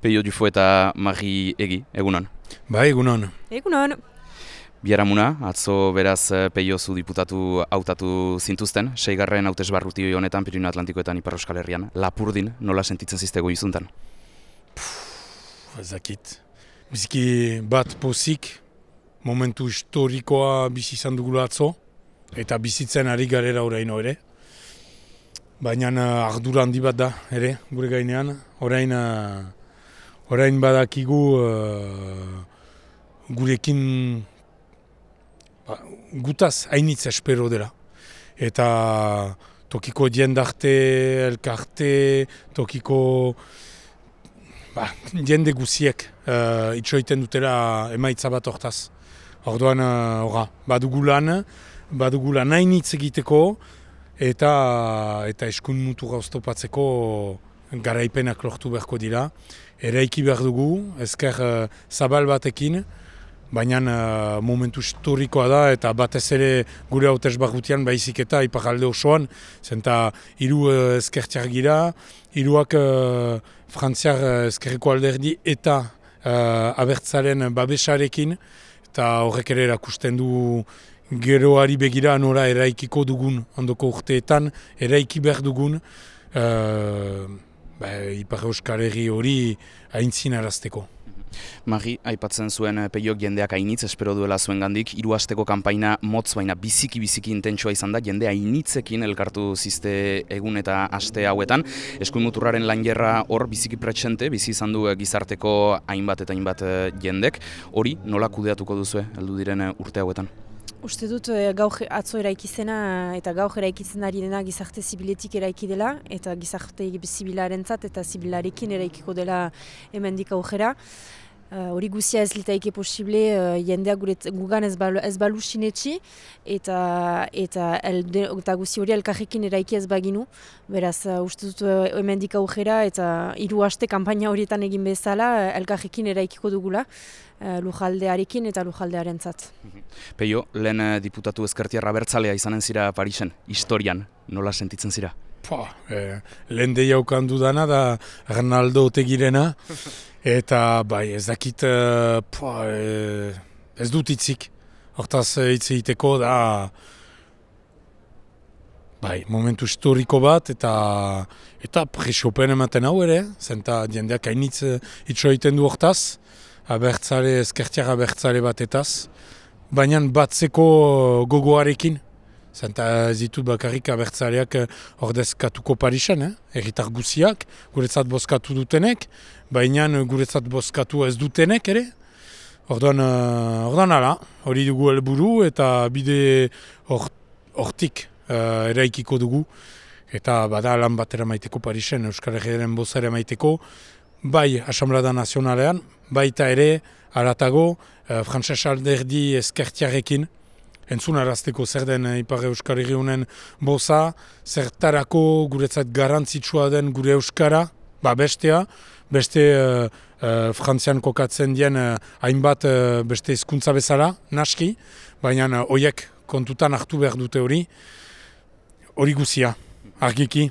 Peio Dufo eta Mari Egi, egunon. Ba, egunon. Egunon. Biaramuna, atzo beraz eh, Peio zu diputatu hautatu zintuzten, seigarren hautes barruti honetan Pirino Atlantikoetan Ipar Euskal Herrian. Lapurdin, nola sentitzen ziztego izuntan? Ezakit. Biziki bat pozik, momentu historikoa bizi izan dugula atzo, eta bizitzen ari garera oraino ere. Baina uh, ardura handi bat da, ere, gure gainean. Orain, uh, orain badakigu uh, gurekin ba, gutaz hainitz espero dela. Eta tokiko jendarte, elkarte, tokiko ba, jende guziek uh, itxoiten dutela emaitza bat hortaz. Orduan, uh, badugu lan, badugu lan hainitz egiteko, eta eta eskun mutu gauztopatzeko garaipenak lortu beharko dira. Eraiki behar dugu, ezker uh, zabal batekin, baina uh, momentu historikoa da eta batez ere gure hautez barrutian baizik eta iparalde osoan, zenta hiru uh, ezkertiak gira, hiruak uh, frantziar uh, ezkerreko alderdi eta uh, abertzaren babesarekin, eta horrek ere erakusten du geroari begira nora eraikiko dugun ondoko urteetan, eraiki behar dugun uh, ba, Ipar Euskal Herri hori haintzin arazteko. Mari, aipatzen zuen eh, peiok jendeak hainitz, espero duela zuen gandik, hiru asteko kanpaina motz baina biziki-biziki intentsua izan da, jende hainitzekin elkartu zizte egun eta aste hauetan. Eskuin muturraren lan hor biziki pretxente, bizi izan du eh, gizarteko hainbat eta hainbat jendek. Hori nola kudeatuko duzue, heldu diren urte hauetan? Uste dut e, gaur atzo eraikizena eta gaur eraikitzen ari dena gizarte zibiletik eraiki dela eta gizarte zibilaren eta zibilarekin eraikiko dela hemendik aurrera. Uh, hori guzia ez litaike posible uh, jendea gugan ez, balu, ez balu sinetxi eta, eta, eta guzi hori elkarrekin eraiki ez baginu. Beraz, uh, uste dut uh, emendik aujera eta hiru haste kanpaina horietan egin bezala uh, elkarrekin eraikiko dugula uh, lujaldearekin eta lujaldearen zat. Peio, lehen uh, diputatu ezkertiarra bertzalea izanen zira Parisen, historian, nola sentitzen zira? Pa, eh, lehen deiaukan dudana da Arnaldo Otegirena, eta bai ez dakit, eh, pa, eh, ez dut itzik. Hortaz hitz egiteko da, bai, momentu historiko bat, eta eta presiopen ematen hau ere, zenta jendeak hainitz itxo egiten du hortaz, abertzale, ezkertiak abertzale bat baina batzeko gogoarekin, Zenta ez ditut bakarrik abertzaleak eh, ordezkatuko Parisen, eh? erritar guziak, guretzat bozkatu dutenek, baina guretzat bozkatu ez dutenek ere. Orduan, uh, orduan ala, hori dugu helburu eta bide hortik uh, eraikiko dugu. Eta bada lan batera maiteko Parisen, Euskal Herriaren bozare maiteko, bai Asamblada Nazionalean, baita ere, aratago, uh, Frantses Alderdi eskertiarekin, entzun arazteko zer den eh, Ipar Euskal Herri boza, zertarako guretzat garantzitsua den gure Euskara, ba bestea, beste uh, uh, frantzian kokatzen dien hainbat beste hizkuntza bezala, naski, baina hoiek kontutan hartu behar dute hori, hori guzia, argiki,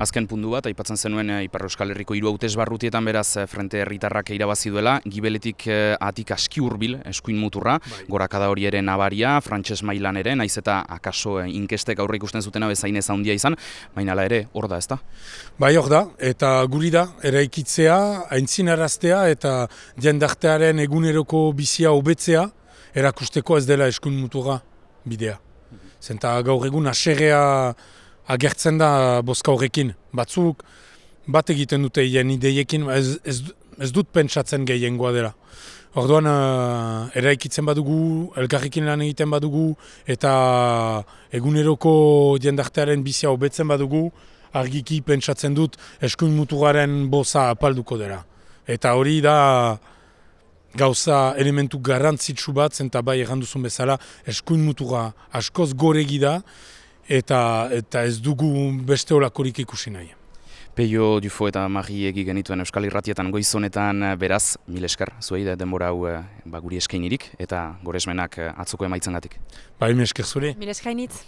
Azken puntu bat, aipatzen zenuen e, Ipar Euskal Herriko hiru hautez barrutietan beraz eh, frente herritarrak irabazi duela, gibeletik e, atik aski hurbil eskuin muturra, bai. gorakada hori ere nabaria, frantses mailan ere, naiz eta akaso inkestek aurre ikusten zutena bezain ez handia izan, baina ere hor da, ezta? Bai hor da, eta guri da, eraikitzea, aintzin araztea, eta jendartearen eguneroko bizia hobetzea, erakusteko ez dela eskuin muturra bidea. Mhm. Zenta gaur egun aserrea agertzen da boska horrekin. Batzuk bat egiten dute hien ideiekin, ez, ez, ez dut pentsatzen gehiengoa dela. Orduan, uh, eraikitzen badugu, elkarrekin lan egiten badugu, eta eguneroko jendartearen bizia hobetzen badugu, argiki pentsatzen dut eskuin mutuaren boza apalduko dela. Eta hori da gauza elementu garrantzitsu bat, zenta bai erranduzun bezala, eskuin mutura askoz goregi da, eta eta ez dugu beste olakorik ikusi nahi. Peio Dufo eta Mari egi genituen Euskal Irratietan goizonetan beraz, mil esker, zuei da denbora hau eh, ba, guri eskainirik eta goresmenak eh, atzoko emaitzen gatik. Bai, mil esker zure. Mil eskainitz.